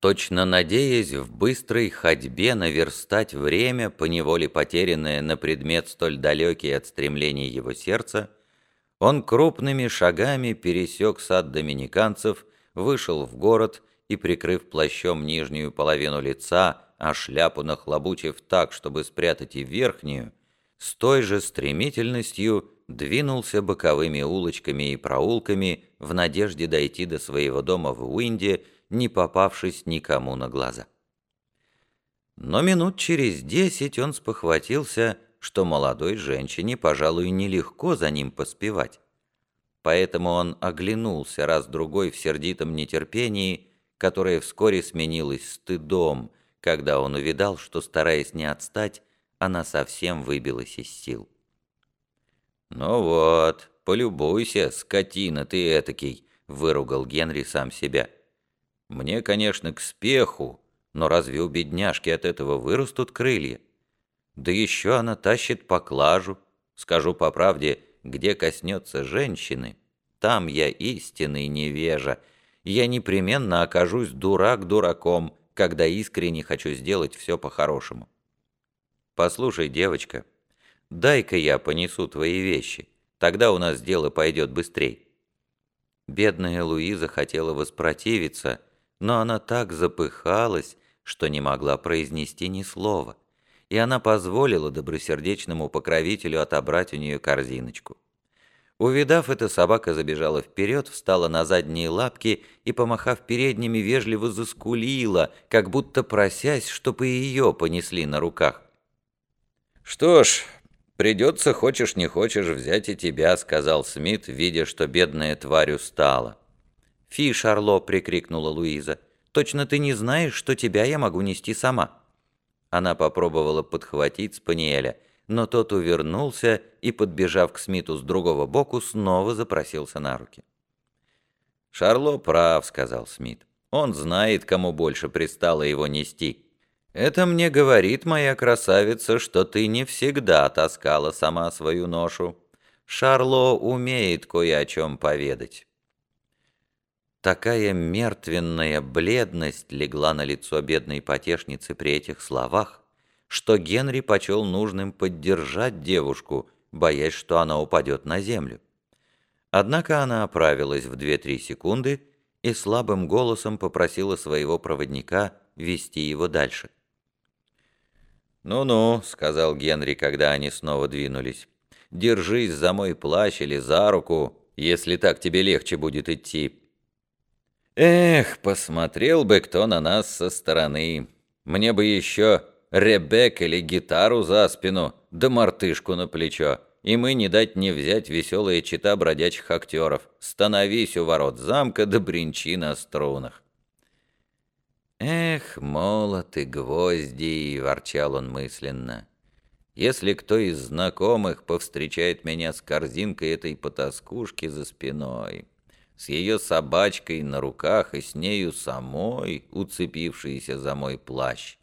точно надеясь в быстрой ходьбе наверстать время, поневоле потерянное на предмет столь далекий от стремлений его сердца, он крупными шагами пересек сад доминиканцев, вышел в город и, прикрыв плащом нижнюю половину лица, а шляпу нахлобучив так, чтобы спрятать и верхнюю, с той же стремительностью двинулся боковыми улочками и проулками в надежде дойти до своего дома в Уинде, не попавшись никому на глаза. Но минут через десять он спохватился, что молодой женщине, пожалуй, нелегко за ним поспевать. Поэтому он оглянулся раз-другой в сердитом нетерпении, которое вскоре сменилось стыдом, когда он увидал, что, стараясь не отстать, она совсем выбилась из сил. «Ну вот, полюбуйся, скотина ты этакий», — выругал Генри сам себя. «Мне, конечно, к спеху, но разве у бедняжки от этого вырастут крылья? Да еще она тащит поклажу. Скажу по правде, где коснется женщины, там я истинный невежа. Я непременно окажусь дурак дураком, когда искренне хочу сделать все по-хорошему. Послушай, девочка, дай-ка я понесу твои вещи, тогда у нас дело пойдет быстрей. Бедная Луиза хотела воспротивиться, но она так запыхалась, что не могла произнести ни слова, и она позволила добросердечному покровителю отобрать у нее корзиночку. Увидав это, собака забежала вперед, встала на задние лапки и, помахав передними, вежливо заскулила, как будто просясь, чтобы ее понесли на руках. «Что ж, придется, хочешь не хочешь, взять и тебя», — сказал Смит, видя, что бедная тварь устала. «Фи, Шарло!» — прикрикнула Луиза. «Точно ты не знаешь, что тебя я могу нести сама?» Она попробовала подхватить Спаниеля — но тот увернулся и, подбежав к Смиту с другого боку, снова запросился на руки. «Шарло прав», — сказал Смит. «Он знает, кому больше пристало его нести. Это мне говорит моя красавица, что ты не всегда таскала сама свою ношу. Шарло умеет кое о чем поведать». Такая мертвенная бледность легла на лицо бедной потешницы при этих словах, что Генри почел нужным поддержать девушку, боясь, что она упадет на землю. Однако она оправилась в 2-3 секунды и слабым голосом попросила своего проводника вести его дальше. «Ну-ну», — сказал Генри, когда они снова двинулись, — «держись за мой плащ или за руку, если так тебе легче будет идти». «Эх, посмотрел бы кто на нас со стороны. Мне бы еще ребек или гитару за спину, да мартышку на плечо, и мы не дать не взять веселые чита бродячих актеров. Становись у ворот замка, да бринчи на струнах. «Эх, молот и гвозди!» — ворчал он мысленно. «Если кто из знакомых повстречает меня с корзинкой этой потаскушки за спиной, с ее собачкой на руках и с нею самой, уцепившейся за мой плащ,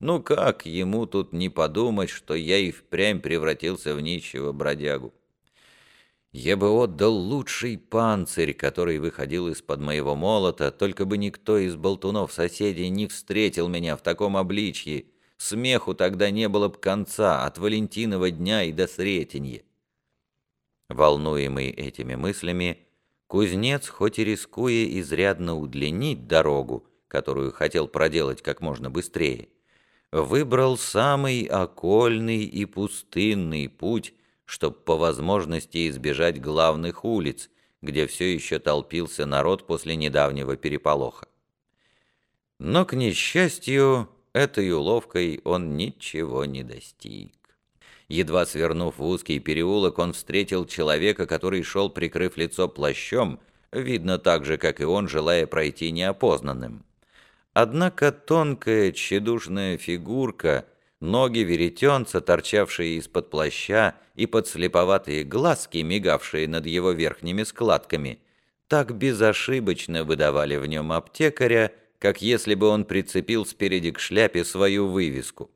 ну как ему тут не подумать, что я и впрямь превратился в нищего бродягу? Я бы отдал лучший панцирь, который выходил из-под моего молота, только бы никто из болтунов-соседей не встретил меня в таком обличье. Смеху тогда не было б конца, от Валентинова дня и до Сретенья. Волнуемый этими мыслями, кузнец, хоть и рискуя изрядно удлинить дорогу, которую хотел проделать как можно быстрее, выбрал самый окольный и пустынный путь, чтобы по возможности избежать главных улиц, где все еще толпился народ после недавнего переполоха. Но, к несчастью, этой уловкой он ничего не достиг. Едва свернув в узкий переулок, он встретил человека, который шел, прикрыв лицо плащом, видно так же, как и он, желая пройти неопознанным. Однако тонкая, тщедушная фигурка, ноги веретенца, торчавшие из-под плаща, и подслеповатые глазки, мигавшие над его верхними складками, так безошибочно выдавали в нем аптекаря, как если бы он прицепил спереди к шляпе свою вывеску.